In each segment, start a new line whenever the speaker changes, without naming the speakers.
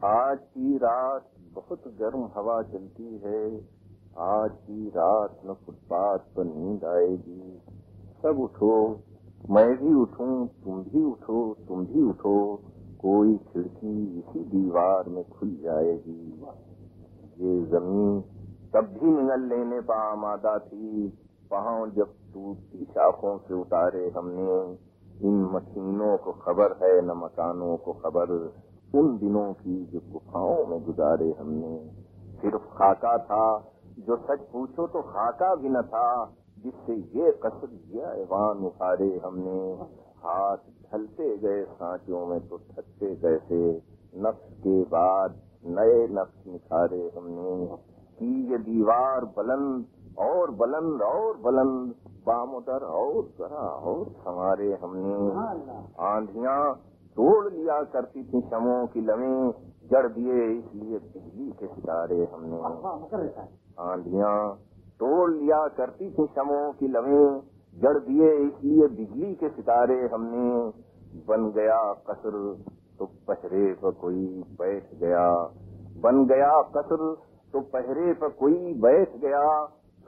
آج کی رات بہت گرم ہوا چلتی ہے۔ آج کی رات نہ فٹ پاتھ پر نیند آئے گی۔ سب اٹھو، میں بھی اٹھوں، تم بھی اٹھو، تم بھی اٹھو۔ کوئی کھڑکی اسی دیوار میں کھل جائے گی۔ یہ زمین تب بھی نگل لینے پا آمادہ تھی۔ پاؤں جب ٹوٹتی شاخوں سے اتارے ہم نے، ان مشینوں کو خبر ہے، نہ مکانوں کو خبر۔ ان دنوں کی جو گفاؤں میں گزارے ہم نے صرف خاکہ تھا جو سچ پوچھو تو خاکہ بھی نہ تھا جس سے یہ قصر یہ ایوان اتارے ہم نے۔ ہاتھ ڈھلتے گئے سانچوں میں تو تھکتے کیسے نفس کے بعد نئے نفس نکھارے ہم نے۔ کی یہ دیوار بلند اور بلند اور بلند بامدر اور ذرا اور سنوارے ہم نے۔ آندیاں توڑ لیا کرتی تھی شموں کی لمیں جڑ دیے اس لیے بجلی کے ستارے ہم نے آندیاں۔ توڑ لیا کرتی تھی شموں کی لمیں جڑ دیے اس لیے بجلی کے ستارے ہم نے۔ بن گیا قصر تو پہرے پر کوئی بیٹھ گیا۔ بن گیا قصر تو پہرے پر کوئی بیٹھ گیا۔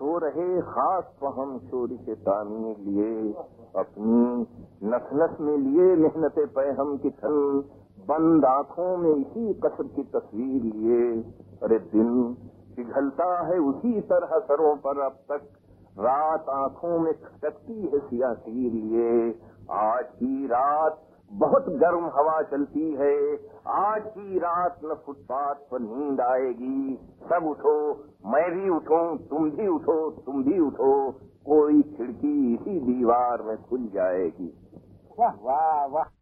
سو رہے، خاص فہم چوری تعمیر لیے، اپنی نس نس میں لیے محنت پہم کی تھن بند آنکھوں میں اسی قصر کی تصویر لیے۔ ارے دن پگھلتا ہے اسی طرح سروں پر اب تک، رات آنکھوں میں کھٹکتی ہے سیاسی لیے۔ آج کی رات بہت گرم ہوا چلتی ہے۔ آج کی رات نہ فٹ پاتھ پر نیند آئے گی۔ سب اٹھو۔ میں بھی اٹھوں، تم بھی اٹھو، تم بھی اٹھو۔ کوئی کھڑکی اسی دیوار میں کھل جائے گی۔
واہ واہ واہ۔